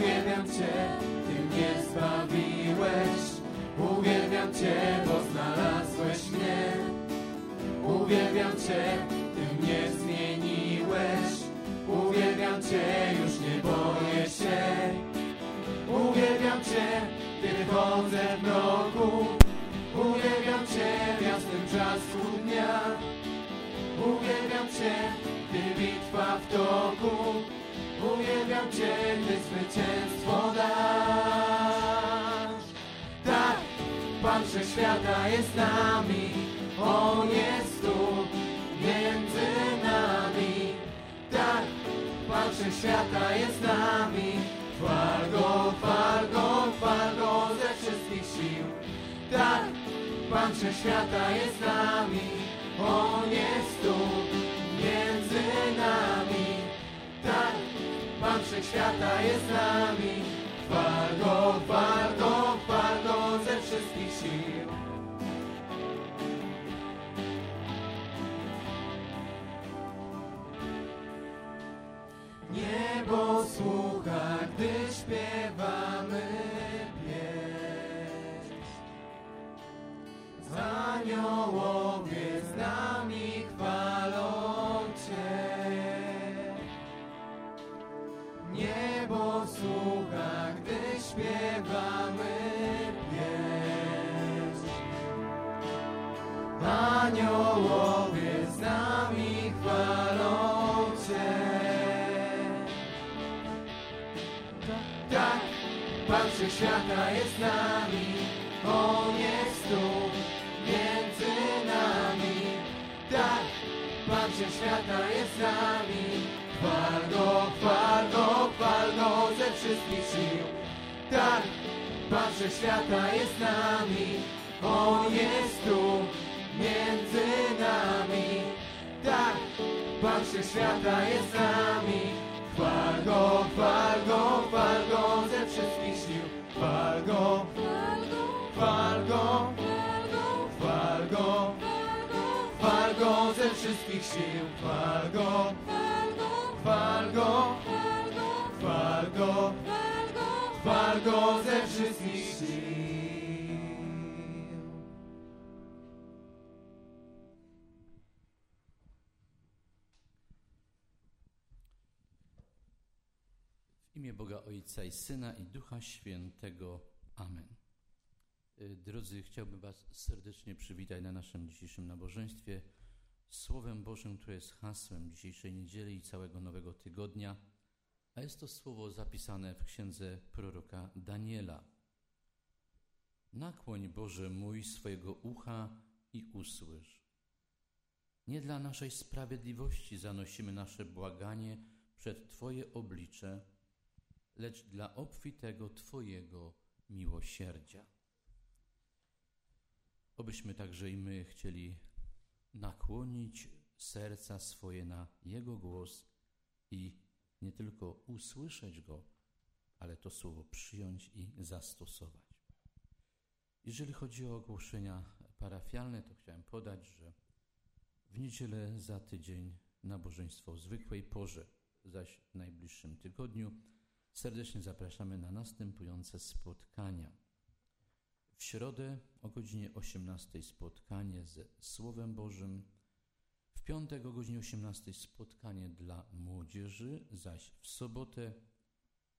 Uwielbiam Cię, Ty mnie zbawiłeś. Uwielbiam Cię, bo znalazłeś mnie. Uwielbiam Cię, Ty mnie zmieniłeś. Uwielbiam Cię, Pan Wszechświata jest z nami. On jest tu, między nami. Tak, Pan Wszechświata jest z nami. Chwal Go, chwal ze wszystkich sił. Tak, Pan Wszechświata jest z nami. On jest tu, między nami. Tak, Pan Wszechświata jest z nami. Chwal Go, chwal Go, Niebo słucha, gdy śpiewamy pieśń. Aniołowie z nami chwalą Cię. Niebo słucha, gdy śpiewamy Aniołowie z nami chwalą. Tak, Pan Wszechświata jest z nami, On jest tu, między nami. Tak, Pan Wszechświata jest z nami, chwal Go, chwal ze wszystkich sił. Tak, Pan Wszechświata jest z nami, On jest tu, między nami. Tak, Pan Wszechświata jest z nami, chwal Go, chwal Go, chwal Go ze wszystkich sił. Chwal Go, chwal Go, chwal Go, chwal Go ze wszystkich sił. Chwal Go, chwal Go, chwal Go, chwal Go ze wszystkich sił. Imię Boga Ojca i Syna i Ducha Świętego. Amen. Y, Drodzy, chciałbym Was serdecznie przywitać na naszym dzisiejszym nabożeństwie Słowem Bożym, które jest hasłem dzisiejszej niedzieli i całego nowego tygodnia, a jest to słowo zapisane w księdze proroka Daniela. Nakłoń Boże mój swojego ucha i usłysz. Nie dla naszej sprawiedliwości zanosimy nasze błaganie przed Twoje oblicze, lecz dla obfitego Twojego miłosierdzia. Obyśmy także i my chcieli nakłonić serca swoje na Jego głos i nie tylko usłyszeć Go, ale to słowo przyjąć i zastosować. Jeżeli chodzi o ogłoszenia parafialne, to chciałem podać, że w niedzielę za tydzień nabożeństwo w zwykłej porze, zaś w najbliższym tygodniu serdecznie zapraszamy na następujące spotkania. W środę o godzinie 18 spotkanie ze Słowem Bożym, w piątek o godzinie 18 spotkanie dla młodzieży, zaś w sobotę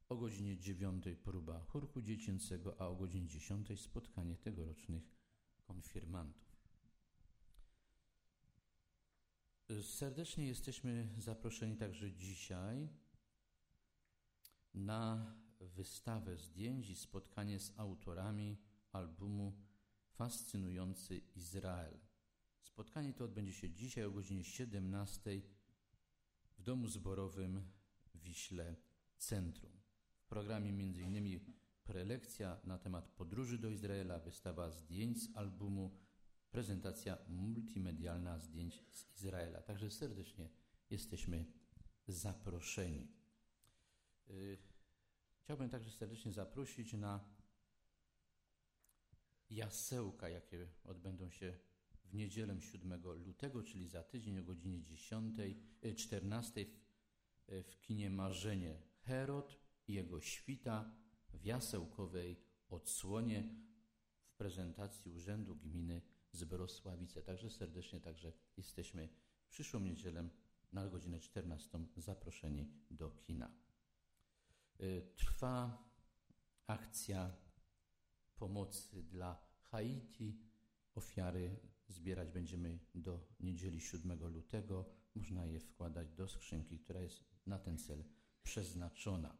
O godzinie 9 próba chórku dziecięcego, a o godzinie 10 spotkanie tegorocznych konfirmantów. Serdecznie jesteśmy zaproszeni także dzisiaj na wystawę zdjęć i spotkanie z autorami albumu Fascynujący Izrael. Spotkanie to odbędzie się dzisiaj o godzinie 17 w Domu Zborowym Wiśle Centrum. W programie m.in. prelekcja na temat podróży do Izraela, wystawa zdjęć z albumu, prezentacja multimedialna zdjęć z Izraela. Także serdecznie jesteśmy zaproszeni. Y, chciałbym także serdecznie zaprosić na jasełka, jakie odbędą się w niedzielę 7 lutego, czyli za tydzień o godzinie 10, 14 w, w kinie Marzenie Herod i jego świta w jasełkowej odsłonie w prezentacji Urzędu Gminy Zbrosławice. Także serdecznie także jesteśmy w przyszłą niedzielę na godzinę 14 zaproszeni do kina. Y, trwa akcja pomocy dla Haiti. Ofiary zbierać będziemy do niedzieli 7 lutego. Można je wkładać do skrzynki, która jest na ten cel przeznaczona.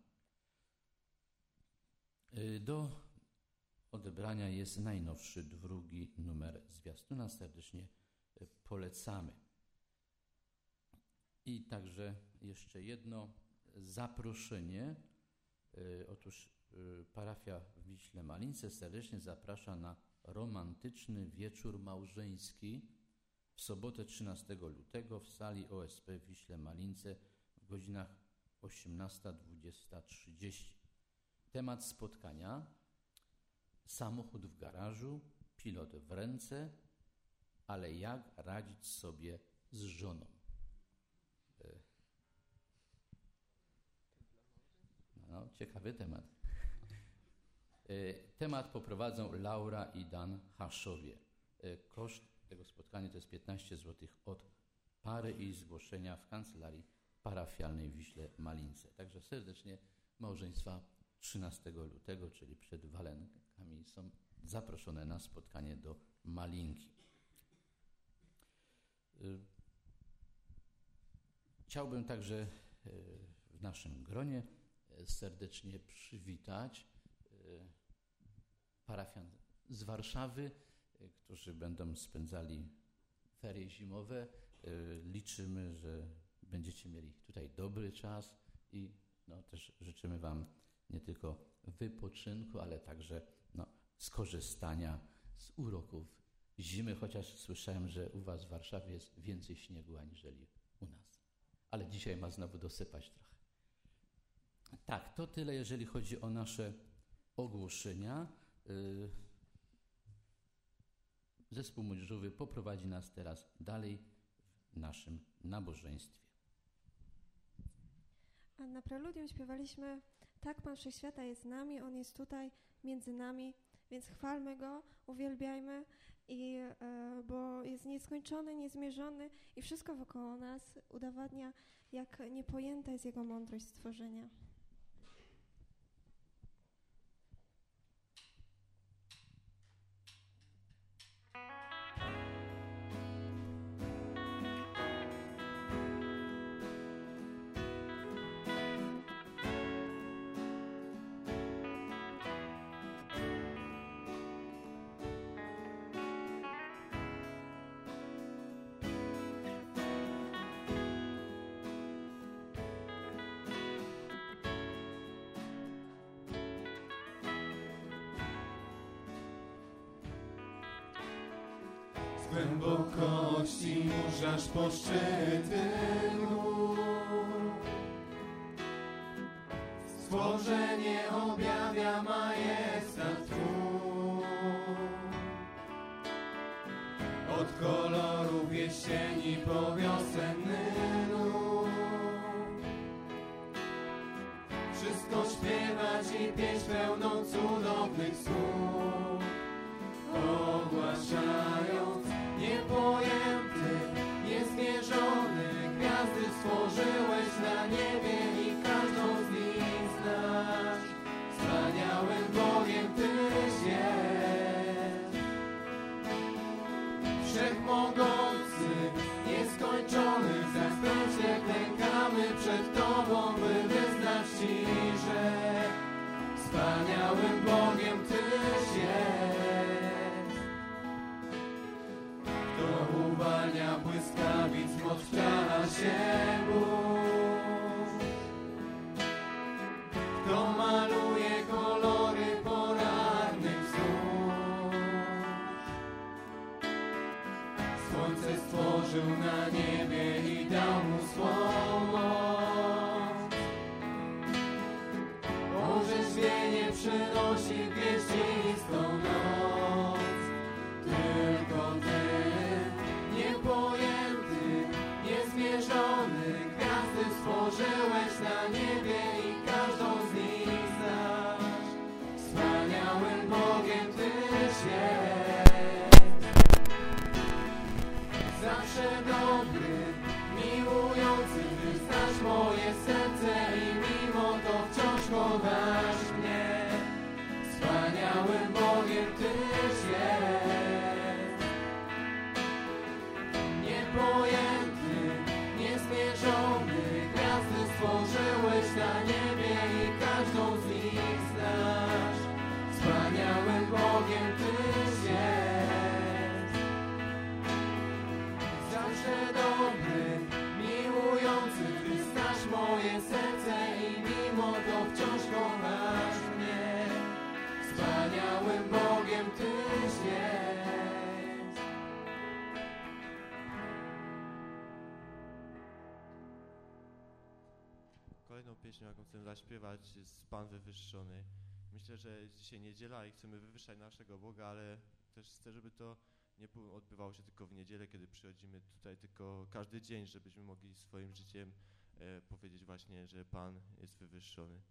Y, do odebrania jest najnowszy drugi numer zwiastuna. Serdecznie y, polecamy. I także jeszcze jedno zaproszenie. Y, otóż parafia w Wiśle Malince serdecznie zaprasza na romantyczny wieczór małżeński w sobotę 13 lutego w sali OSP w Wiśle Malince w godzinach 18-20.30. Temat spotkania samochód w garażu, pilot w ręce, ale jak radzić sobie z żoną. No, ciekawy temat. E, temat poprowadzą Laura i Dan Haszowie. E, koszt tego spotkania to jest 15 zł od pary i zgłoszenia w kancelarii parafialnej w Wiśle Malince. Także serdecznie małżeństwa 13 lutego, czyli przed walenkami, są zaproszone na spotkanie do Malinki. E, chciałbym także w naszym gronie serdecznie przywitać parafian z Warszawy, y, którzy będą spędzali ferie zimowe. Y, liczymy, że będziecie mieli tutaj dobry czas i no, też życzymy Wam nie tylko wypoczynku, ale także no, skorzystania z uroków zimy, chociaż słyszałem, że u Was w Warszawie jest więcej śniegu aniżeli u nas. Ale dzisiaj ma znowu dosypać trochę. Tak, to tyle, jeżeli chodzi o nasze ogłoszenia. Y, zespół młodzieżowy poprowadzi nas teraz dalej w naszym nabożeństwie. A na preludium śpiewaliśmy Tak Pan Wszechświata jest z nami, On jest tutaj między nami, więc chwalmy Go, uwielbiajmy, i, e, bo jest nieskończony, niezmierzony i wszystko wokoło nas udowadnia, jak niepojęta jest Jego mądrość stworzenia. σας πως Wszechmogący, nieskończony, zastępnie klękamy przed Tobą, by wyznać Ci, że wspaniałym Bogiem Tyś jest. Kto uwalnia błyskawic, moc czara się Bóg. Zaśpiewać, jest Pan Wywyższony. Myślę, że jest dzisiaj niedziela i chcemy wywyższać naszego Boga, ale też chcę, żeby to nie odbywało się tylko w niedzielę, kiedy przychodzimy tutaj, tylko każdy dzień, żebyśmy mogli swoim życiem e, powiedzieć właśnie, że Pan jest wywyższony.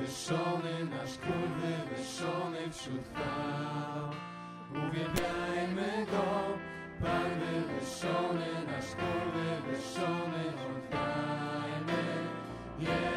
Wywyższony, nasz król wywyższony wśród chwał. Uwielbiajmy Go, Pan wywyższony, nasz król wywyższony, oddajmy Jemu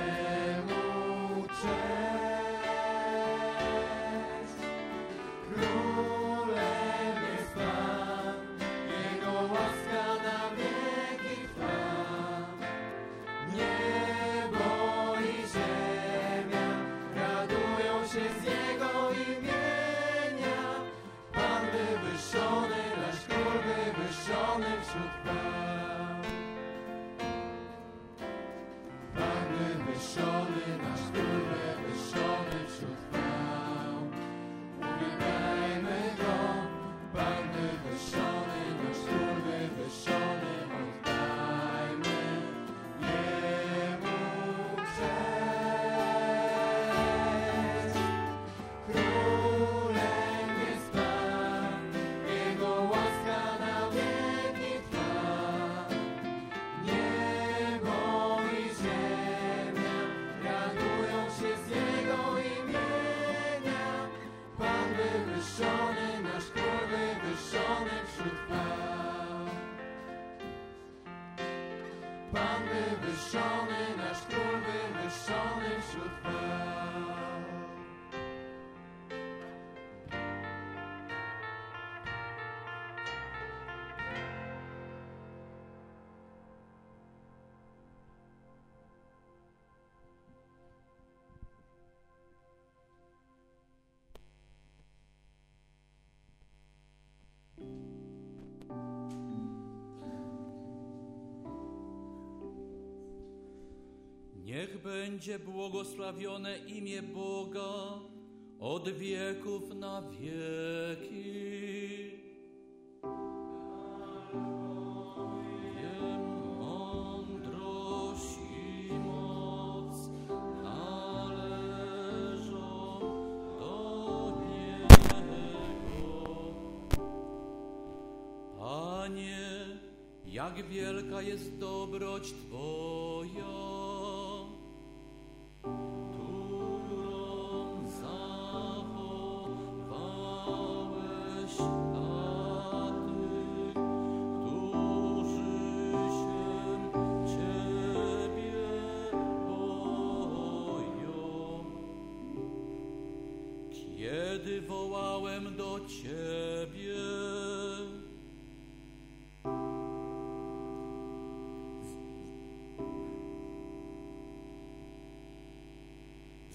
Niech będzie błogosławione imię Boga od wieków na wieki. jak wielka jest dobroć Twoja.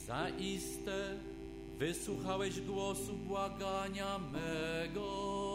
Zaiste wysłuchałeś głosu błagania mego.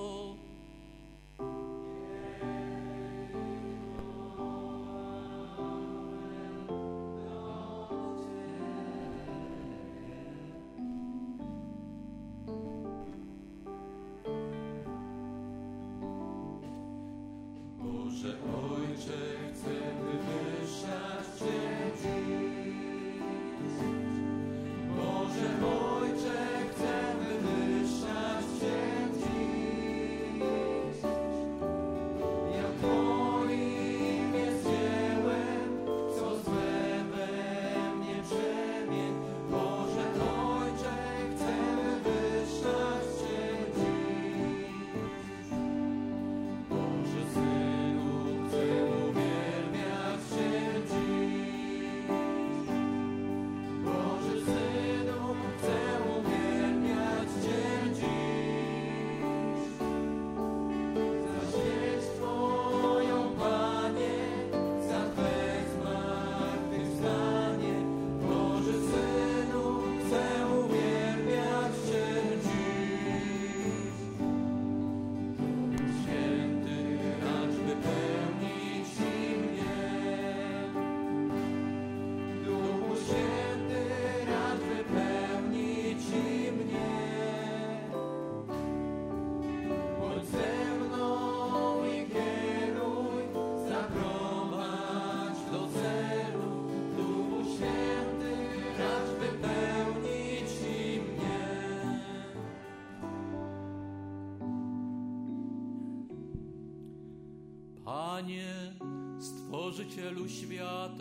Stworzycielu świata,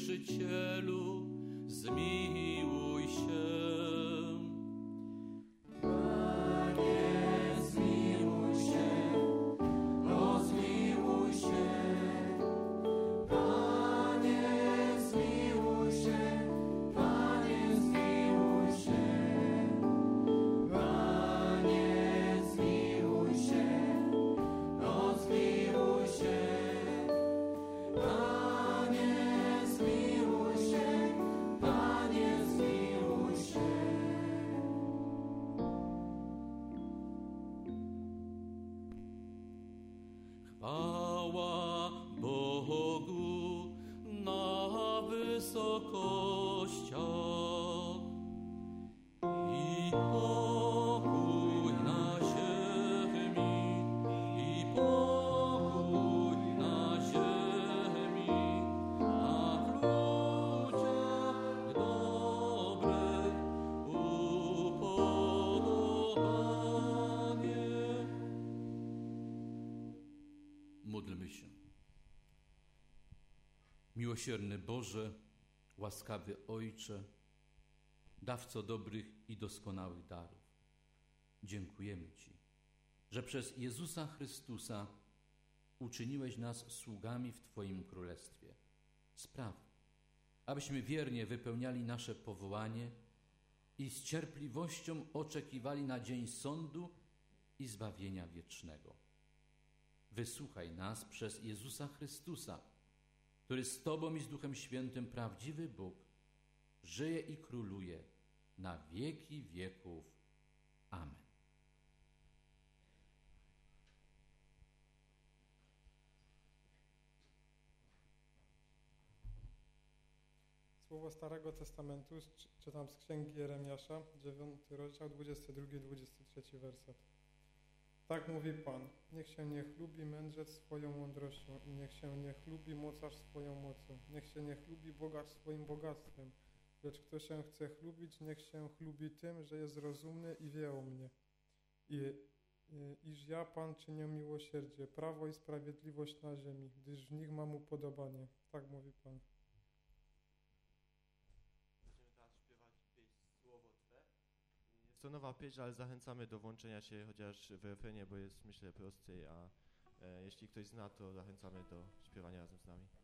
Pocieszycielu, Miłosierny Boże, łaskawy Ojcze, dawco dobrych i doskonałych darów, dziękujemy Ci, że przez Jezusa Chrystusa uczyniłeś nas sługami w Twoim Królestwie. Spraw, abyśmy wiernie wypełniali nasze powołanie i z cierpliwością oczekiwali na dzień sądu i zbawienia wiecznego. Wysłuchaj nas przez Jezusa Chrystusa, który z Tobą i z Duchem Świętym prawdziwy Bóg żyje i króluje na wieki wieków. Amen. Słowo Starego Testamentu czy- czytam z Księgi Jeremiasza, 9 rozdział, 22-23 werset. Tak mówi Pan, niech się nie chlubi mędrzec swoją mądrością i niech się nie chlubi mocarz swoją mocą, niech się nie chlubi bogacz swoim bogactwem, lecz kto się chce chlubić, niech się chlubi tym, że jest rozumny i wie o mnie. I, i iż ja, Pan, czynię miłosierdzie, prawo i sprawiedliwość na ziemi, gdyż w nich mam upodobanie. Tak mówi Pan. To nowa pieśń, ale zachęcamy do włączenia się chociaż w refrenie, bo jest myślę prościej, a e, jeśli ktoś zna, to zachęcamy do śpiewania razem z nami.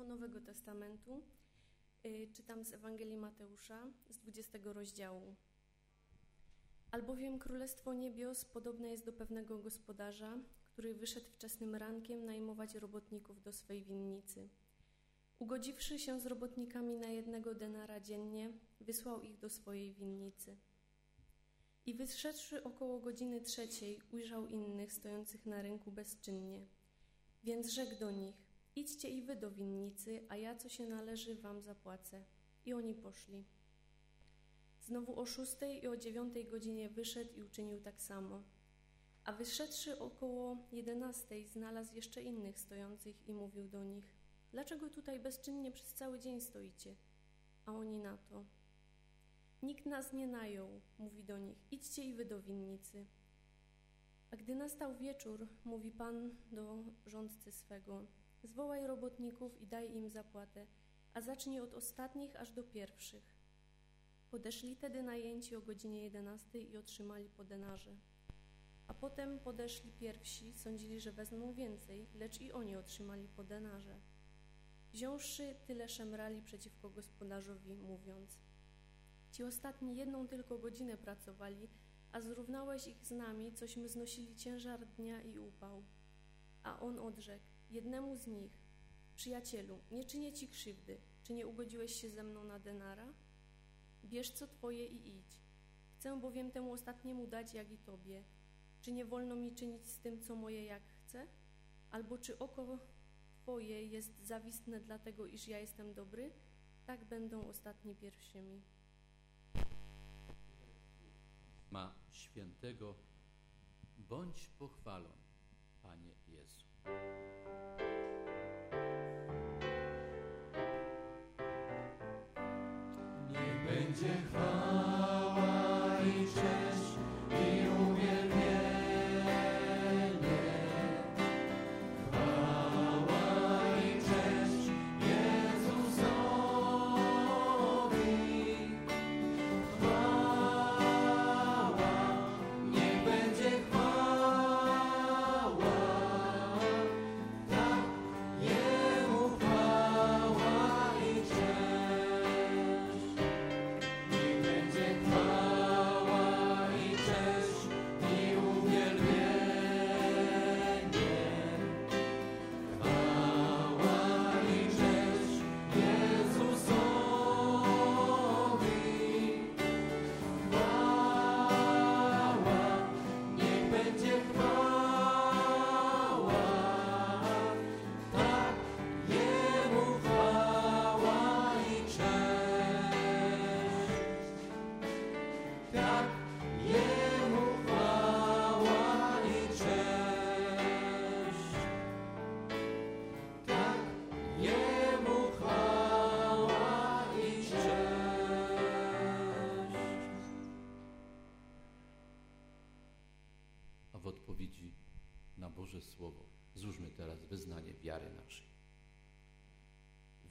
Słowo Nowego Testamentu. Y, czytam z Ewangelii Mateusza z 20 rozdziału. Albowiem Królestwo Niebios podobne jest do pewnego gospodarza, który wyszedł wczesnym rankiem najmować robotników do swej winnicy. Ugodziwszy się z robotnikami na jednego denara dziennie, wysłał ich do swojej winnicy. I wyszedłszy około godziny trzeciej, ujrzał innych stojących na rynku bezczynnie. Więc rzekł do nich: Idźcie i wy do winnicy, a ja co się należy wam zapłacę. I oni poszli. Znowu o szóstej i o dziewiątej godzinie wyszedł i uczynił tak samo. A wyszedłszy około jedenastej, znalazł jeszcze innych stojących i mówił do nich: Dlaczego tutaj bezczynnie przez cały dzień stoicie? A oni na to: Nikt nas nie najął, mówi do nich: Idźcie i wy do winnicy. A gdy nastał wieczór, mówi Pan do rządcy swego: Zwołaj robotników i daj im zapłatę, a zacznij od ostatnich aż do pierwszych. Podeszli tedy najęci o godzinie jedenastej i otrzymali po denarze. A potem podeszli pierwsi, sądzili, że wezmą więcej, lecz i oni otrzymali po denarze. Wziąwszy, tyle szemrali przeciwko gospodarzowi, mówiąc: Ci ostatni jedną tylko godzinę pracowali, a zrównałeś ich z nami, cośmy znosili ciężar dnia i upał. A on odrzekł: Jednemu z nich: Przyjacielu, nie czynię ci krzywdy, czy nie ugodziłeś się ze mną na denara? Bierz co twoje i idź. Chcę bowiem temu ostatniemu dać, jak i tobie. Czy nie wolno mi czynić z tym, co moje, jak chcę? Albo czy oko twoje jest zawistne dlatego, iż ja jestem dobry? Tak będą ostatni pierwszymi. Ma świętego, bądź pochwalony, Panie Jezu. Niech będzie chwała i cześć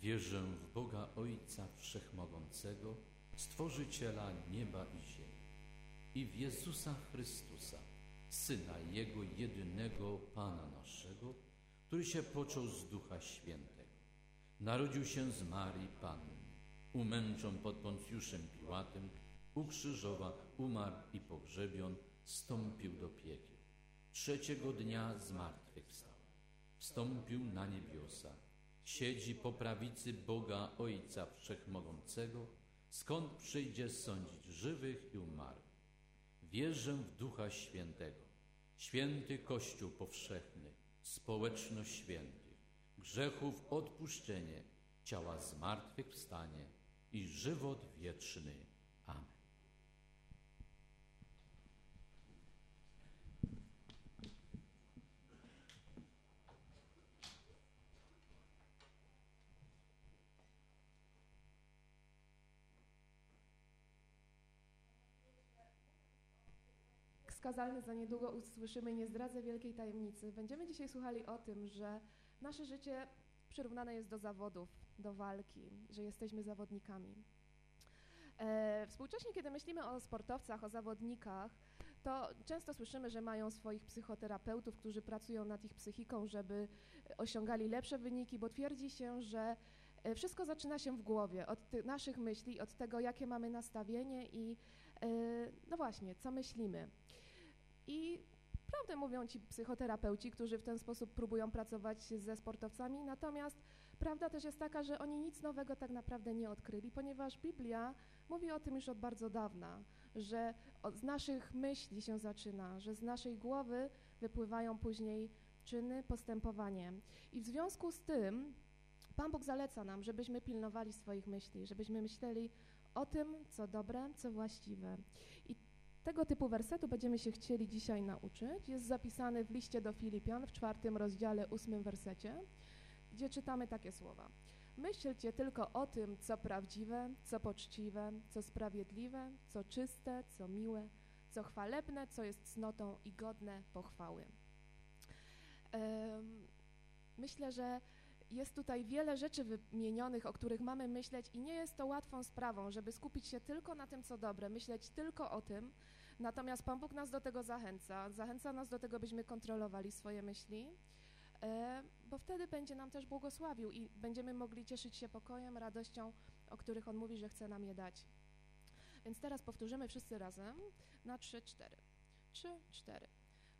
Wierzę w Boga Ojca Wszechmogącego, Stworzyciela nieba i ziemi i w Jezusa Chrystusa, Syna Jego jedynego Pana naszego, który się począł z Ducha Świętego. Narodził się z Marii Panny, umęczon pod Poncjuszem Piłatem, ukrzyżowa, umarł i pogrzebion, stąpił do piekieł. Trzeciego dnia zmartwychwstał. Wstąpił na niebiosa. Siedzi po prawicy Boga Ojca Wszechmogącego, skąd przyjdzie sądzić żywych i umarłych. Wierzę w Ducha Świętego, święty Kościół powszechny, społeczność świętych, grzechów odpuszczenie, ciała zmartwychwstanie i żywot wieczny. Amen. Skazalny za niedługo usłyszymy Nie zdradzę wielkiej tajemnicy. Będziemy dzisiaj słuchali o tym, że nasze życie przyrównane jest do zawodów, do walki, że jesteśmy zawodnikami. E, współcześnie, kiedy myślimy o sportowcach, o zawodnikach, to często słyszymy, że mają swoich psychoterapeutów, którzy pracują nad ich psychiką, żeby osiągali lepsze wyniki, bo twierdzi się, że e, wszystko zaczyna się w głowie, od naszych myśli, od tego, jakie mamy nastawienie i e, no właśnie, co myślimy. I prawdę mówią ci psychoterapeuci, którzy w ten sposób próbują pracować ze sportowcami, natomiast prawda też jest taka, że oni nic nowego tak naprawdę nie odkryli, ponieważ Biblia mówi o tym już od bardzo dawna, że z naszych myśli się zaczyna, że z naszej głowy wypływają później czyny, postępowanie. I w związku z tym Pan Bóg zaleca nam, żebyśmy pilnowali swoich myśli, żebyśmy myśleli o tym, co dobre, co właściwe. I tego typu wersetu będziemy się chcieli dzisiaj nauczyć. Jest zapisany w liście do Filipian w czwartym rozdziale, ósmym wersecie, gdzie czytamy takie słowa. Myślcie tylko o tym, co prawdziwe, co poczciwe, co sprawiedliwe, co czyste, co miłe, co chwalebne, co jest cnotą i godne pochwały. Myślę, że jest tutaj wiele rzeczy wymienionych, o których mamy myśleć i nie jest to łatwą sprawą, żeby skupić się tylko na tym, co dobre, myśleć tylko o tym. Natomiast Pan Bóg nas do tego zachęca, zachęca nas do tego, byśmy kontrolowali swoje myśli, e, bo wtedy będzie nam też błogosławił i będziemy mogli cieszyć się pokojem, radością, o których On mówi, że chce nam je dać. Więc teraz powtórzymy wszyscy razem na trzy, cztery. Trzy, cztery.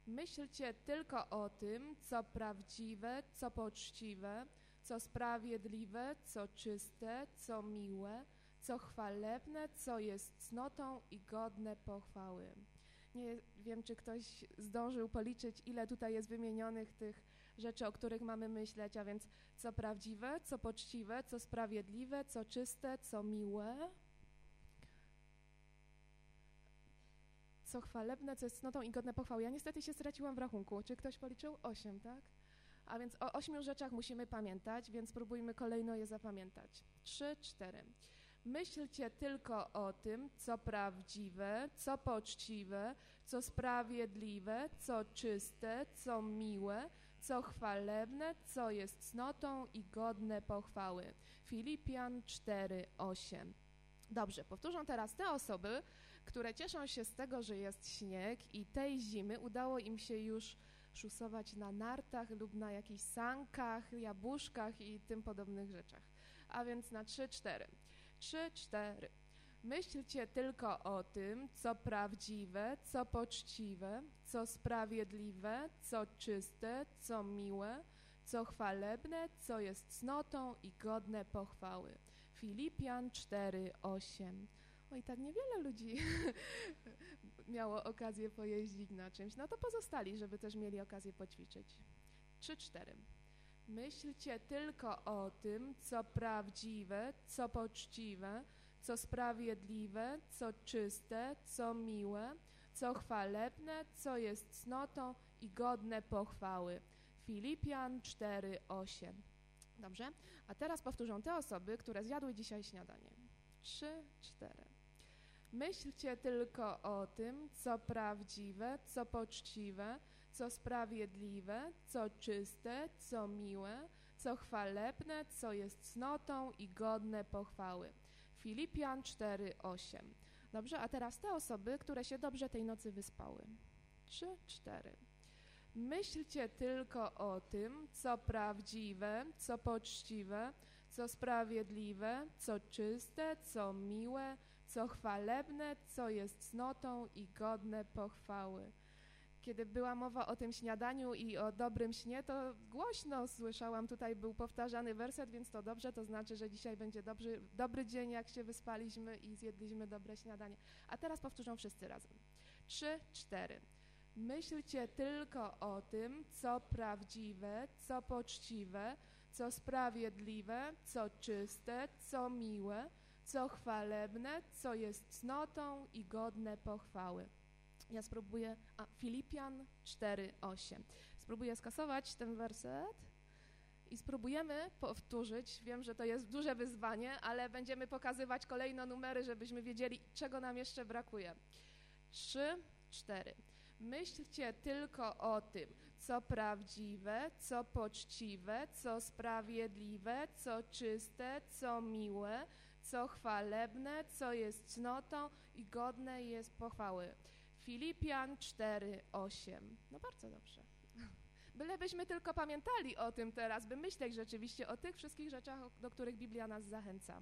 Myślcie tylko o tym, co prawdziwe, co poczciwe, co sprawiedliwe, co czyste, co miłe, co chwalebne, co jest cnotą i godne pochwały. Nie wiem, czy ktoś zdążył policzyć, ile tutaj jest wymienionych tych rzeczy, o których mamy myśleć, a więc co prawdziwe, co poczciwe, co sprawiedliwe, co czyste, co miłe, co chwalebne, co jest cnotą i godne pochwały. Ja niestety się straciłam w rachunku. Czy ktoś policzył? Osiem, tak? A więc o ośmiu rzeczach musimy pamiętać, więc spróbujmy kolejno je zapamiętać. Trzy, cztery. Myślcie tylko o tym, co prawdziwe, co poczciwe, co sprawiedliwe, co czyste, co miłe, co chwalebne, co jest cnotą i godne pochwały. Filipian 4, 8. Dobrze, powtórzą teraz te osoby, które cieszą się z tego, że jest śnieg i tej zimy udało im się już szusować na nartach lub na jakichś sankach, jabłuszkach i tym podobnych rzeczach. A więc na trzy, cztery. Trzy, cztery. Myślcie tylko o tym, co prawdziwe, co poczciwe, co sprawiedliwe, co czyste, co miłe, co chwalebne, co jest cnotą i godne pochwały. Filipian 4, 8. Oj, tak niewiele ludzi miało okazję pojeździć na czymś. No to pozostali, żeby też mieli okazję poćwiczyć. Trzy, cztery. Myślcie tylko o tym, co prawdziwe, co poczciwe, co sprawiedliwe, co czyste, co miłe, co chwalebne, co jest cnotą i godne pochwały. Filipian 4, 8. Dobrze? A teraz powtórzą te osoby, które zjadły dzisiaj śniadanie. Trzy, cztery. Myślcie tylko o tym, co prawdziwe, co poczciwe, co sprawiedliwe, co czyste, co miłe, co chwalebne, co jest cnotą i godne pochwały. Filipian 4:8. Dobrze, a teraz te osoby, które się dobrze tej nocy wyspały. 3, 4. Myślcie tylko o tym, co prawdziwe, co poczciwe, co sprawiedliwe, co czyste, co miłe, co chwalebne, co jest cnotą i godne pochwały. Kiedy była mowa o tym śniadaniu i o dobrym śnie, to głośno słyszałam, tutaj był powtarzany werset, więc to dobrze, to znaczy, że dzisiaj będzie dobry, dobry dzień, jak się wyspaliśmy i zjedliśmy dobre śniadanie. A teraz powtórzą wszyscy razem. Trzy, cztery. Myślcie tylko o tym, co prawdziwe, co poczciwe, co sprawiedliwe, co czyste, co miłe, co chwalebne, co jest cnotą i godne pochwały. Ja spróbuję, a Filipian 4:8. Spróbuję skasować ten werset i spróbujemy powtórzyć. Wiem, że to jest duże wyzwanie, ale będziemy pokazywać kolejno numery, żebyśmy wiedzieli, czego nam jeszcze brakuje. 3, 4. Myślcie tylko o tym, co prawdziwe, co poczciwe, co sprawiedliwe, co czyste, co miłe, co chwalebne, co jest cnotą i godne jest pochwały. Filipian 4:8. No bardzo dobrze. Bylebyśmy tylko pamiętali o tym teraz, by myśleć rzeczywiście o tych wszystkich rzeczach, do których Biblia nas zachęca.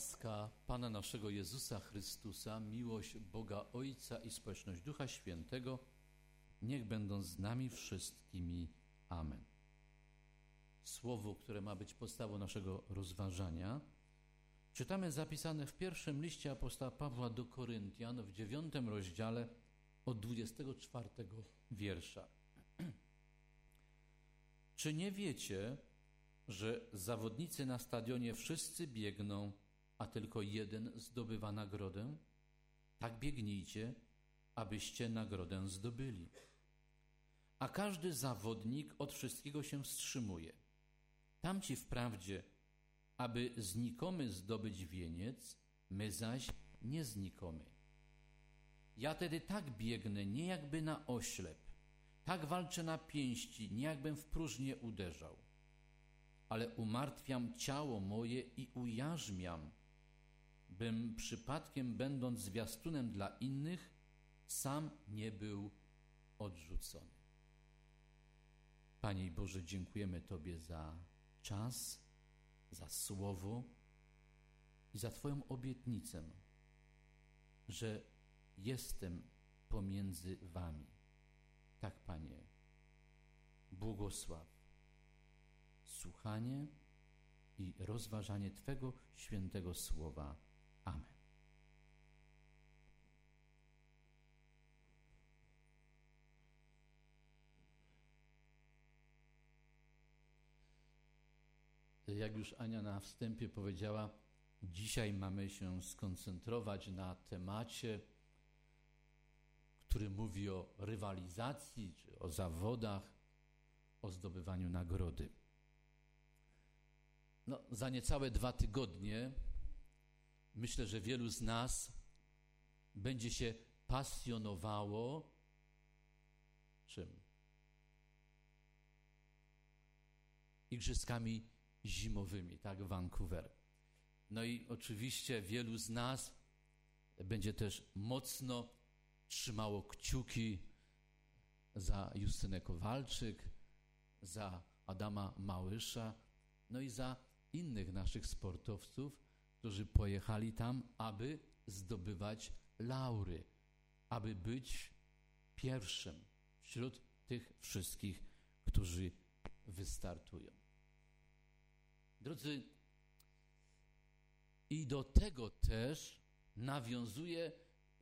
Łaska Pana naszego Jezusa Chrystusa, miłość Boga Ojca i społeczność Ducha Świętego niech będą z nami wszystkimi. Amen. Słowo, które ma być podstawą naszego rozważania, czytamy zapisane w pierwszym liście apostoła Pawła do Koryntian w dziewiątym rozdziale od 24 wiersza. Czy nie wiecie, że zawodnicy na stadionie wszyscy biegną, tylko jeden zdobywa nagrodę? Tak biegnijcie, abyście nagrodę zdobyli. a każdy zawodnik od wszystkiego się wstrzymuje. Tamci wprawdzie, aby znikomy zdobyć wieniec, my zaś nieznikomy. Ja tedy tak biegnę, nie jakby na oślep, tak walczę na pięści, nie jakbym w próżnię uderzał. Ale umartwiam ciało moje i ujarzmiam, bym przypadkiem, będąc zwiastunem dla innych, sam nie był odrzucony. Panie Boże, dziękujemy Tobie za czas, za słowo i za Twoją obietnicę, że jestem pomiędzy Wami. Tak, Panie, błogosław słuchanie i rozważanie Twego świętego słowa. Amen. Jak już Ania na wstępie powiedziała, dzisiaj mamy się skoncentrować na temacie, który mówi o rywalizacji czy o zawodach, o zdobywaniu nagrody. No, za niecałe dwa tygodnie myślę, że wielu z nas będzie się pasjonowało czym? Igrzyskami zimowymi, tak, Vancouver. No i oczywiście wielu z nas będzie też mocno trzymało kciuki za Justynę Kowalczyk, za Adama Małysza, no i za innych naszych sportowców, którzy pojechali tam, aby zdobywać laury, aby być pierwszym wśród tych wszystkich, którzy wystartują. Drodzy, i do tego też nawiązuje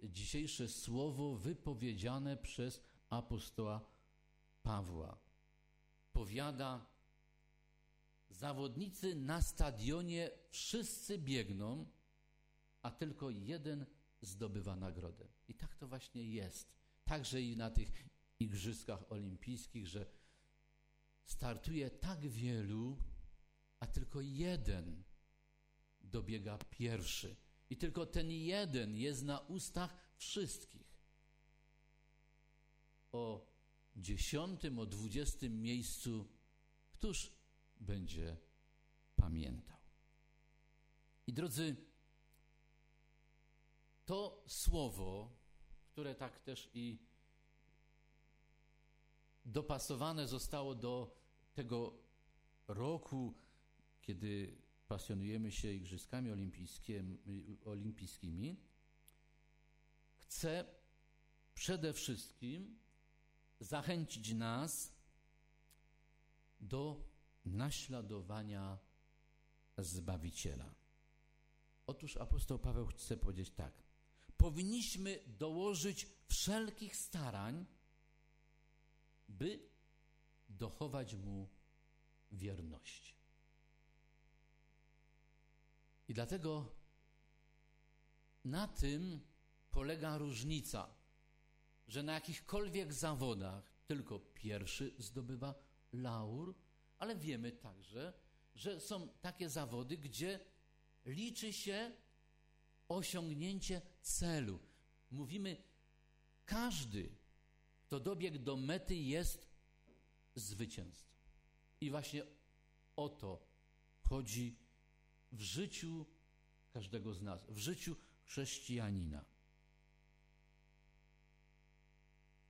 dzisiejsze słowo wypowiedziane przez apostoła Pawła. Powiada, zawodnicy na stadionie wszyscy biegną, a tylko jeden zdobywa nagrodę. I tak to właśnie jest. Także i na tych igrzyskach olimpijskich, że startuje tak wielu, a tylko jeden dobiega pierwszy. I tylko ten jeden jest na ustach wszystkich. O dziesiątym, o dwudziestym miejscu, któż będzie pamiętał? I drodzy, to słowo, które tak też i dopasowane zostało do tego roku, kiedy pasjonujemy się Igrzyskami Olimpijskimi, chcę przede wszystkim zachęcić nas do naśladowania Zbawiciela. Otóż apostoł Paweł chce powiedzieć tak. Powinniśmy dołożyć wszelkich starań, by dochować Mu wierności. I dlatego na tym polega różnica, że na jakichkolwiek zawodach tylko pierwszy zdobywa laur, ale wiemy także, że są takie zawody, gdzie liczy się osiągnięcie celu. Mówimy, każdy, kto dobiegł do mety, jest zwycięzcą. I właśnie o to chodzi w życiu każdego z nas, w życiu chrześcijanina.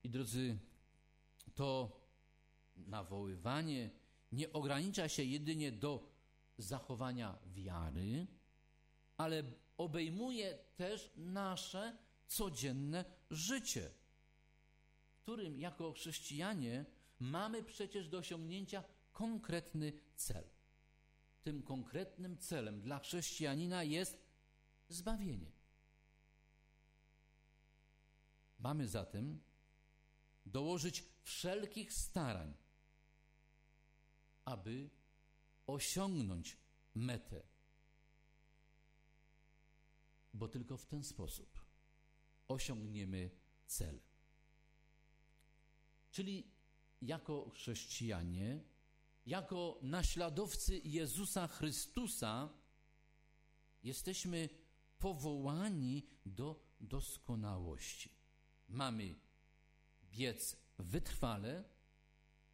I drodzy, to nawoływanie nie ogranicza się jedynie do zachowania wiary, ale obejmuje też nasze codzienne życie, w którym jako chrześcijanie mamy przecież do osiągnięcia konkretny cel tym konkretnym celem dla chrześcijanina jest zbawienie. Mamy zatem dołożyć wszelkich starań, aby osiągnąć metę. Bo tylko w ten sposób osiągniemy cel. Czyli jako chrześcijanie, jako naśladowcy Jezusa Chrystusa, jesteśmy powołani do doskonałości. Mamy biec wytrwale,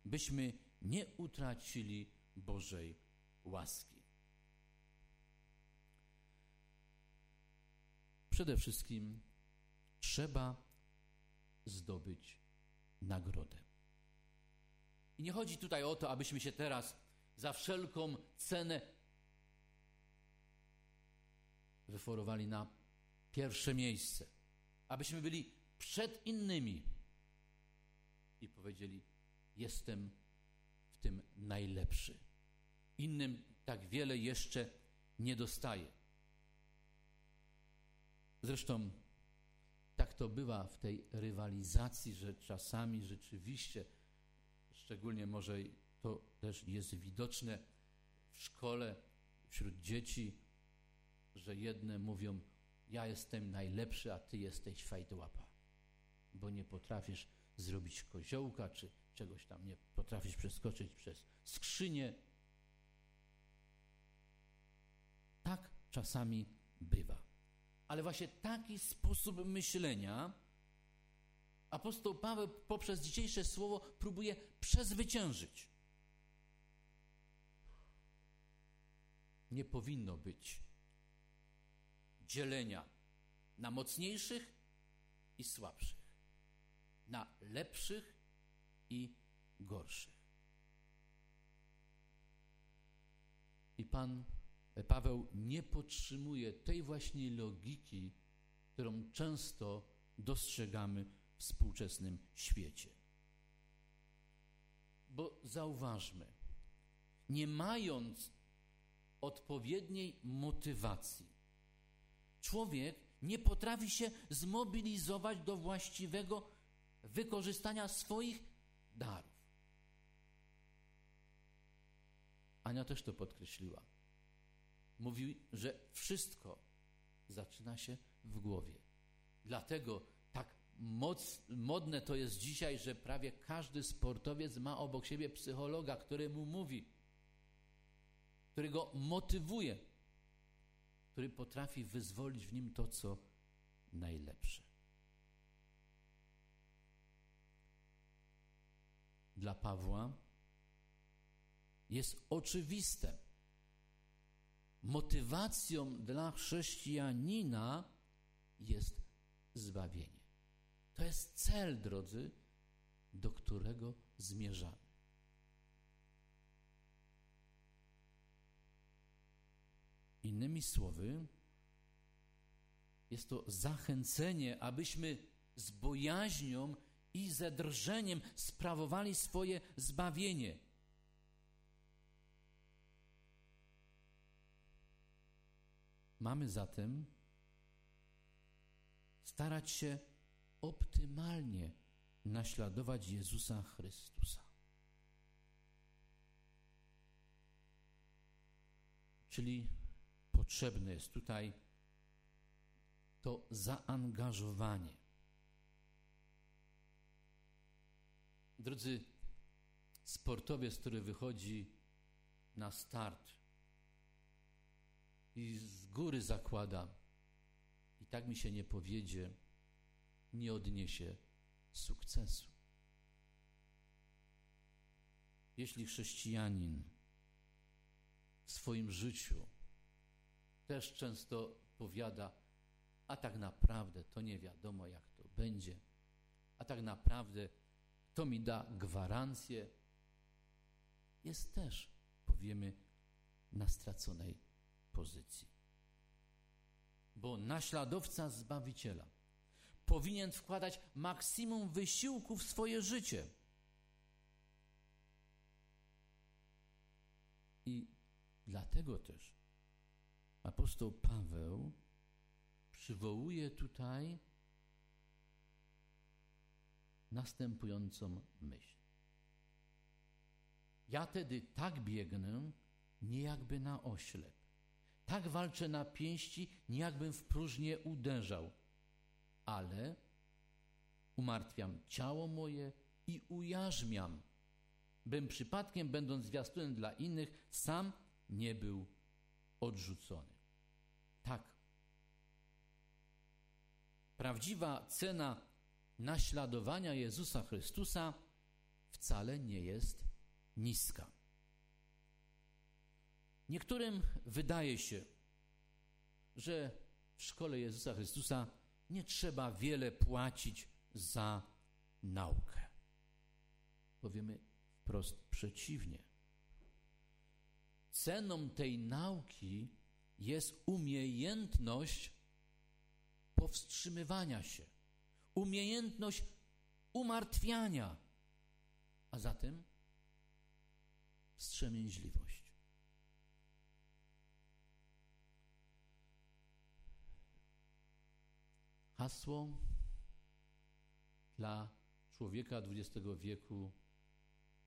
byśmy nie utracili Bożej łaski. Przede wszystkim trzeba zdobyć nagrodę. I nie chodzi tutaj o to, abyśmy się teraz za wszelką cenę wyforowali na pierwsze miejsce, abyśmy byli przed innymi i powiedzieli: Jestem tym najlepszy. Innym tak wiele jeszcze nie dostaje. Zresztą tak to bywa w tej rywalizacji, że czasami rzeczywiście, szczególnie może to też jest widoczne w szkole, wśród dzieci, że jedne mówią, ja jestem najlepszy, a ty jesteś fajdłapa, bo nie potrafisz zrobić koziołka, czy czegoś tam nie potrafisz przeskoczyć przez skrzynię. Tak czasami bywa. Ale właśnie taki sposób myślenia apostoł Paweł poprzez dzisiejsze słowo próbuje przezwyciężyć. Nie powinno być dzielenia na mocniejszych i słabszych, na lepszych i gorszych. I Pan Paweł nie podtrzymuje tej właśnie logiki, którą często dostrzegamy w współczesnym świecie. Bo zauważmy, nie mając odpowiedniej motywacji, człowiek nie potrafi się zmobilizować do właściwego wykorzystania swoich darów. Ania też to podkreśliła. Mówi, że wszystko zaczyna się w głowie. Dlatego tak moc, modne to jest dzisiaj, że prawie każdy sportowiec ma obok siebie psychologa, który mu mówi, który go motywuje, który potrafi wyzwolić w nim to, co najlepsze. Dla Pawła jest oczywiste, motywacją dla chrześcijanina jest zbawienie. To jest cel, drodzy, do którego zmierzamy. Innymi słowy, jest to zachęcenie, abyśmy z bojaźnią i ze drżeniem sprawowali swoje zbawienie. Mamy zatem starać się optymalnie naśladować Jezusa Chrystusa. Czyli potrzebne jest tutaj to zaangażowanie. Drodzy, sportowiec, który wychodzi na start i z góry zakłada, i tak mi się nie powiedzie, nie odniesie sukcesu. Jeśli chrześcijanin w swoim życiu też często powiada, a tak naprawdę to nie wiadomo, jak to będzie, a tak naprawdę to mi da gwarancję, jest też, powiemy, na straconej pozycji. Bo naśladowca Zbawiciela powinien wkładać maksimum wysiłku w swoje życie. I dlatego też apostoł Paweł przywołuje tutaj następującą myśl. Ja tedy tak biegnę, nie jakby na oślep. Tak walczę na pięści, nie jakbym w próżnię uderzał, ale umartwiam ciało moje i ujarzmiam bym przypadkiem, będąc zwiastunem dla innych, sam nie był odrzucony. Tak. Prawdziwa cena naśladowania Jezusa Chrystusa wcale nie jest niska. Niektórym wydaje się, że w szkole Jezusa Chrystusa nie trzeba wiele płacić za naukę. Powiemy wprost przeciwnie. Ceną tej nauki jest umiejętność powstrzymywania się, umiejętność umartwiania, a zatem wstrzemięźliwość. Hasło dla człowieka XX wieku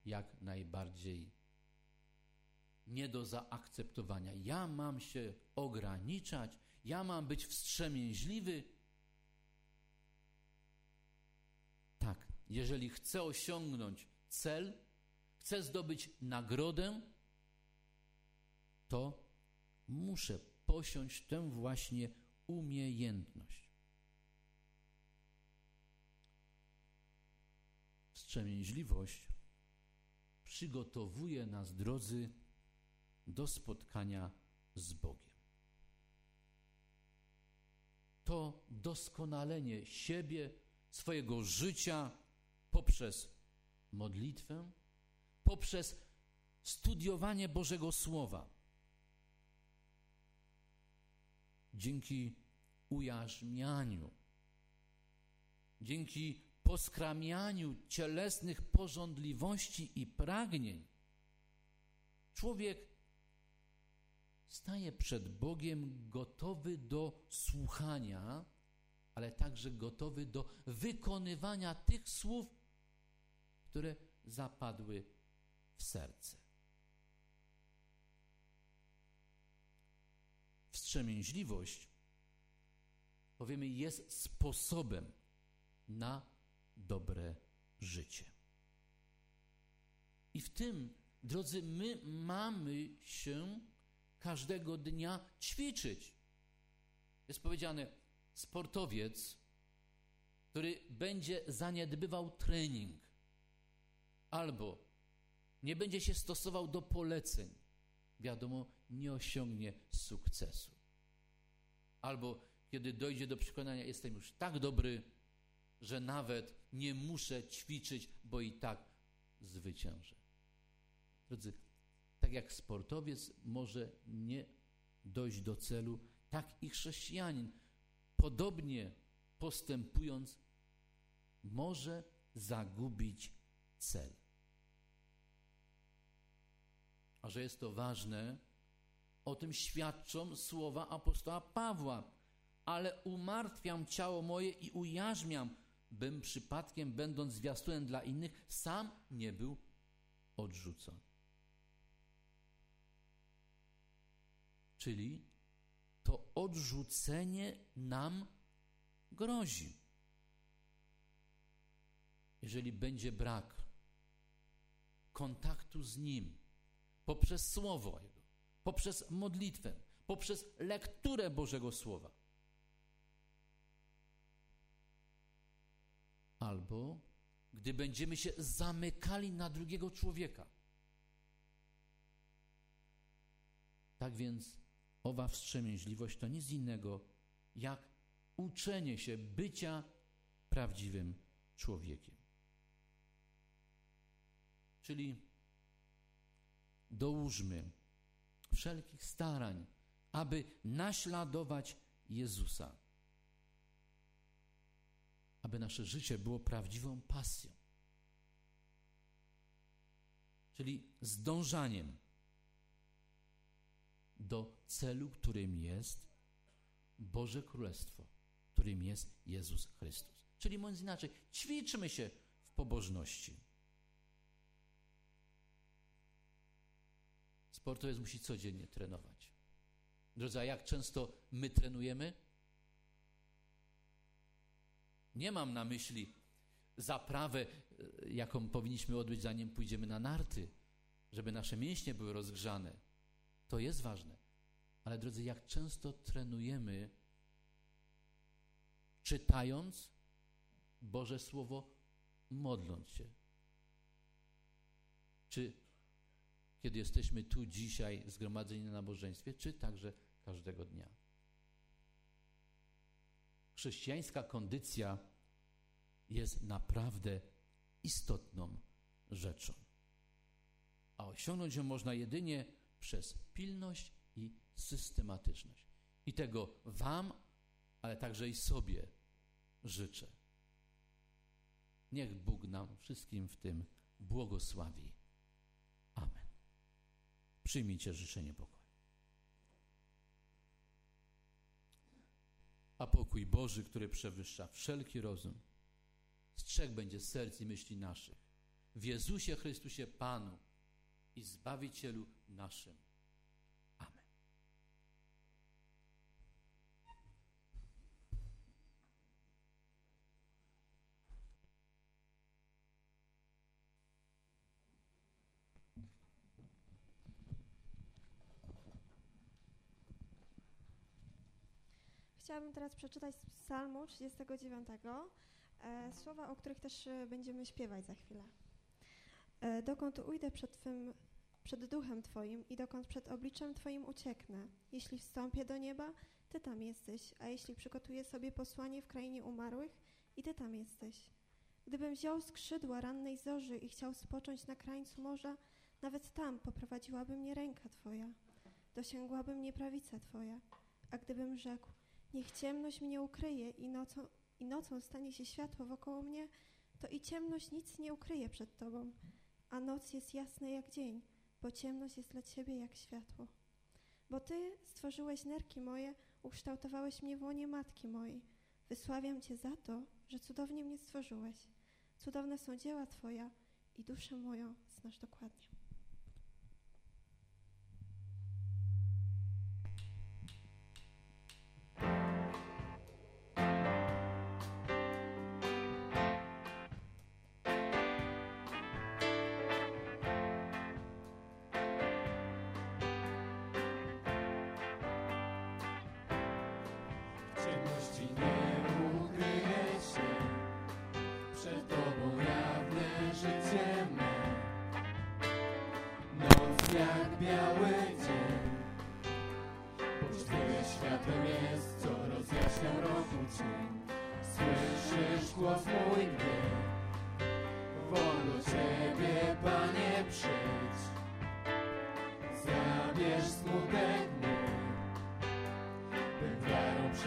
jak najbardziej nie do zaakceptowania. Ja mam się ograniczać, ja mam być wstrzemięźliwy. Tak, jeżeli chcę osiągnąć cel, chcę zdobyć nagrodę, to muszę posiąść tę właśnie umiejętność. Wstrzemięźliwość przygotowuje nas, drodzy, do spotkania z Bogiem. To doskonalenie siebie, swojego życia poprzez modlitwę, poprzez studiowanie Bożego Słowa. Dzięki ujarzmianiu, dzięki poskramianiu cielesnych porządliwości i pragnień, człowiek staje przed Bogiem gotowy do słuchania, ale także gotowy do wykonywania tych słów, które zapadły w serce. Wstrzemięźliwość, powiemy, jest sposobem na dobre życie. I w tym, drodzy, my mamy się każdego dnia ćwiczyć. Jest powiedziane, sportowiec, który będzie zaniedbywał trening, albo nie będzie się stosował do poleceń, wiadomo, nie osiągnie sukcesu. Albo kiedy dojdzie do przekonania, jestem już tak dobry, że nawet nie muszę ćwiczyć, bo i tak zwyciężę. Drodzy, tak jak sportowiec może nie dojść do celu, tak i chrześcijanin, podobnie postępując, może zagubić cel. A że jest to ważne, o tym świadczą słowa apostoła Pawła. Ale umartwiam ciało moje i ujarzmiam, bym przypadkiem, będąc zwiastunem dla innych, sam nie był odrzucony. Czyli to odrzucenie nam grozi. Jeżeli będzie brak kontaktu z Nim poprzez Słowo Jego, poprzez modlitwę, poprzez lekturę Bożego Słowa. Albo gdy będziemy się zamykali na drugiego człowieka. Tak więc owa wstrzemięźliwość to nic innego jak uczenie się bycia prawdziwym człowiekiem. Czyli dołóżmy wszelkich starań, aby naśladować Jezusa. Aby nasze życie było prawdziwą pasją. Czyli zdążaniem do celu, którym jest Boże Królestwo, którym jest Jezus Chrystus. Czyli mówiąc inaczej, ćwiczmy się w pobożności. Sportowiec musi codziennie trenować. Drodzy, a jak często my trenujemy? Nie mam na myśli zaprawę, e, jaką powinniśmy odbyć, zanim pójdziemy na narty, żeby nasze mięśnie były rozgrzane. To jest ważne. Ale drodzy, jak często trenujemy, czytając Boże Słowo, modląc się? Czy kiedy jesteśmy tu dzisiaj zgromadzeni na nabożeństwie, czy także każdego dnia? Chrześcijańska kondycja jest naprawdę istotną rzeczą. A osiągnąć ją można jedynie przez pilność i systematyczność. I tego Wam, ale także i sobie życzę. Niech Bóg nam wszystkim w tym błogosławi. Przyjmijcie życzenie pokoju. A pokój Boży, który przewyższa wszelki rozum, strzeg będzie serc i myśli naszych. W Jezusie Chrystusie Panu i Zbawicielu naszym. Chciałabym teraz przeczytać z Psalmu 39, e, słowa, o których też e, będziemy śpiewać za chwilę. E, dokąd ujdę przed, twym, przed duchem Twoim i dokąd przed obliczem Twoim ucieknę. Jeśli wstąpię do nieba, Ty tam jesteś, a jeśli przygotuję sobie posłanie w krainie umarłych, i Ty tam jesteś. Gdybym wziął skrzydła rannej zorzy i chciał spocząć na krańcu morza, nawet tam poprowadziłaby mnie ręka Twoja, dosięgłaby mnie prawica Twoja. A gdybym rzekł, Niech ciemność mnie ukryje i nocą, i nocą stanie się światło wokoło mnie, to i ciemność nic nie ukryje przed Tobą, a noc jest jasna jak dzień, bo ciemność jest dla Ciebie jak światło. Bo Ty stworzyłeś nerki moje, ukształtowałeś mnie w łonie matki mojej. Wysławiam Cię za to, że cudownie mnie stworzyłeś. Cudowne są dzieła Twoja i duszę moją znasz dokładnie.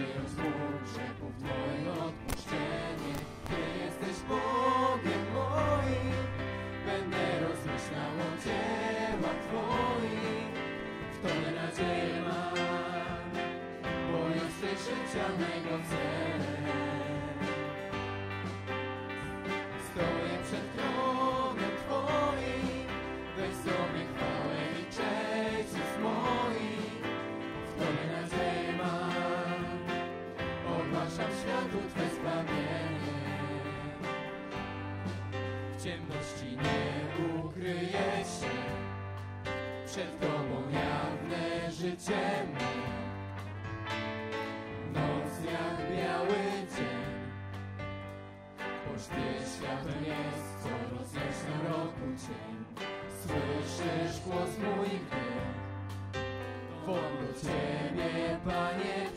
sings. w ciemności nie ukryję się. Przed Tobą jawne życie me Noc jak biały dzień. Boż Ty światem jest, co rozjaśnia roku cień. Słyszysz głos mój gdy Wołam do Ciebie, Panie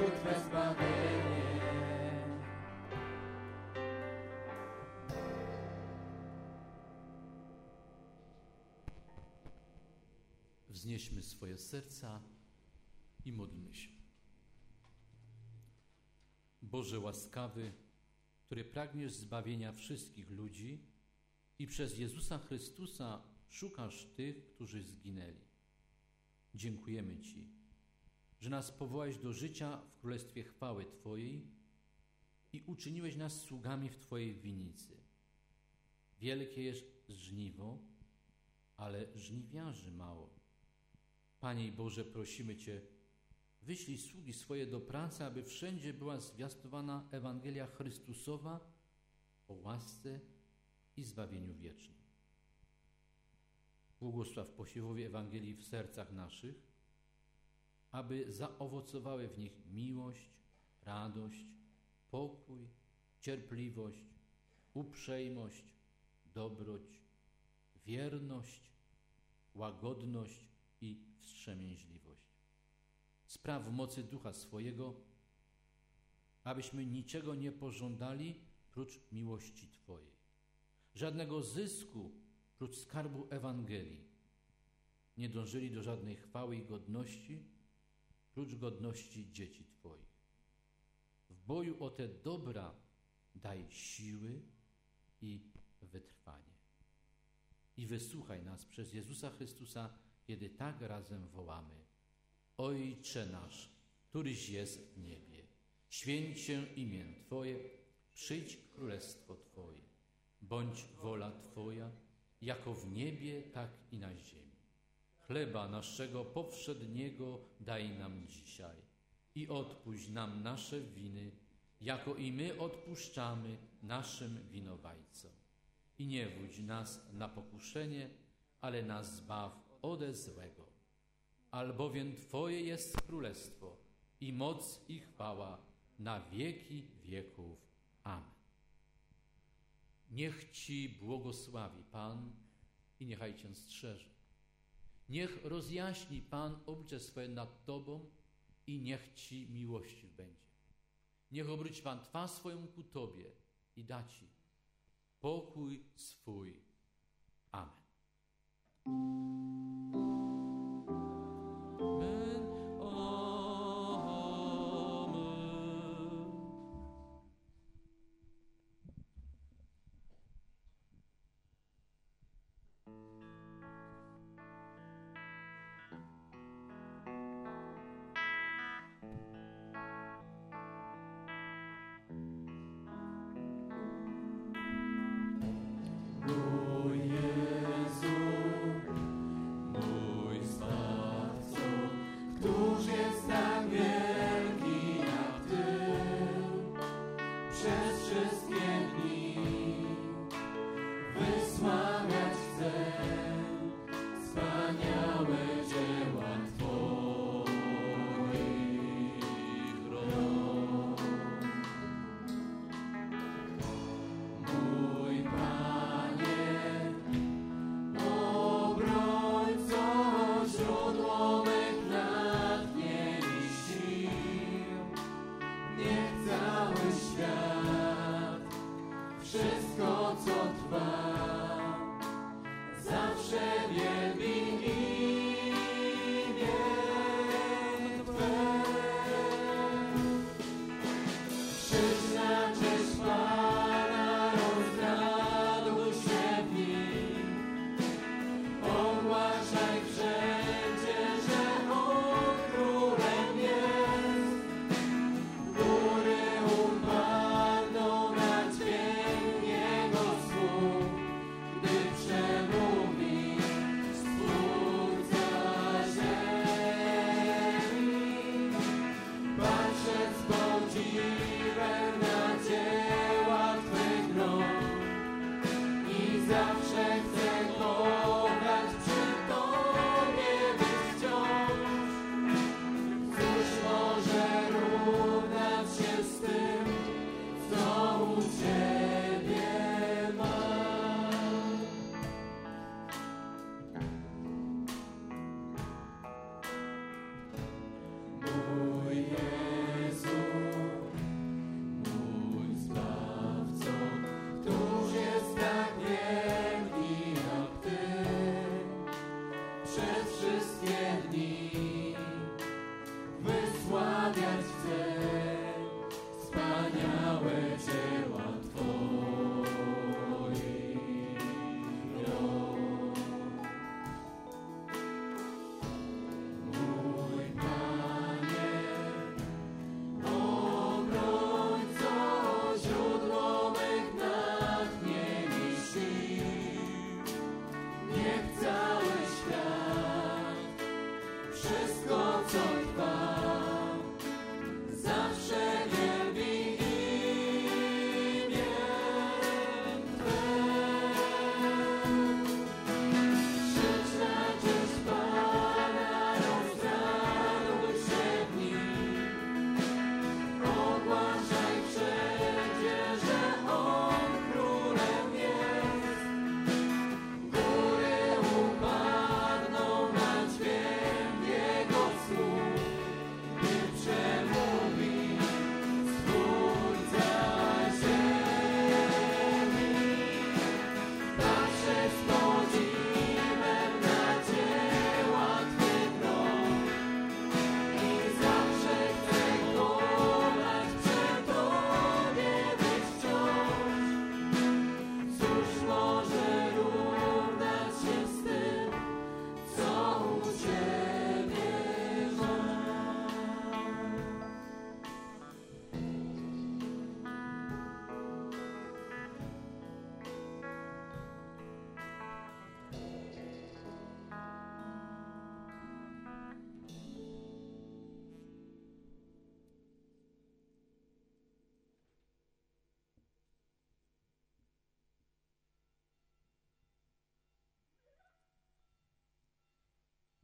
światu Twe zbawienie. Wznieśmy swoje serca i módlmy się. Boże łaskawy, który pragniesz zbawienia wszystkich ludzi i przez Jezusa Chrystusa szukasz tych, którzy zginęli. Dziękujemy Ci, że nas powołałeś do życia w Królestwie chwały Twojej i uczyniłeś nas sługami w Twojej winicy. Wielkie jest żniwo, ale żniwiarzy mało. Panie Boże, prosimy Cię, wyślij sługi swoje do pracy, aby wszędzie była zwiastowana Ewangelia Chrystusowa o łasce i zbawieniu wiecznym. Błogosław posiewowi Ewangelii w sercach naszych, aby zaowocowały w nich miłość, radość, pokój, cierpliwość, uprzejmość, dobroć, wierność, łagodność i wstrzemięźliwość. Spraw w mocy Ducha swojego, abyśmy niczego nie pożądali prócz miłości Twojej. Żadnego zysku prócz skarbu Ewangelii. Nie dążyli do żadnej chwały i godności prócz godności dzieci Twoich. W boju o te dobra daj siły i wytrwanie. I wysłuchaj nas przez Jezusa Chrystusa, kiedy tak razem wołamy. Ojcze nasz, któryś jest w niebie, święć się imię Twoje, przyjdź królestwo Twoje, bądź wola Twoja, jako w niebie, tak i na ziemi. Chleba naszego powszedniego daj nam dzisiaj i odpuść nam nasze winy, jako i my odpuszczamy naszym winowajcom. I nie wódź nas na pokuszenie, ale nas zbaw ode złego. Albowiem Twoje jest królestwo i moc i chwała na wieki wieków. Amen. Niech Ci błogosławi Pan i niechaj Cię strzeże. Niech rozjaśni Pan oblicze swoje nad Tobą i niech Ci miłości będzie. Niech obróci Pan twarz swoją ku Tobie i da Ci pokój swój. Amen.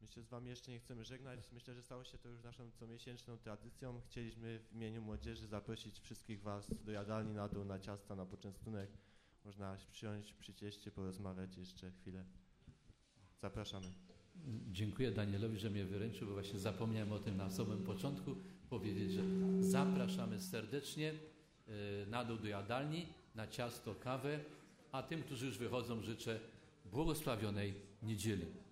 My się z Wami jeszcze nie chcemy żegnać. Myślę, że stało się to już naszą comiesięczną tradycją. Chcieliśmy w imieniu młodzieży zaprosić wszystkich Was do jadalni na dół, na ciasta, na poczęstunek. Można przyjąć przy cieście, porozmawiać jeszcze chwilę. Zapraszamy. Dziękuję Danielowi, że mnie wyręczył, bo właśnie zapomniałem o tym na samym początku powiedzieć, że zapraszamy serdecznie e, na dół do jadalni, na ciasto, kawę, a tym, którzy już wychodzą, życzę błogosławionej niedzieli.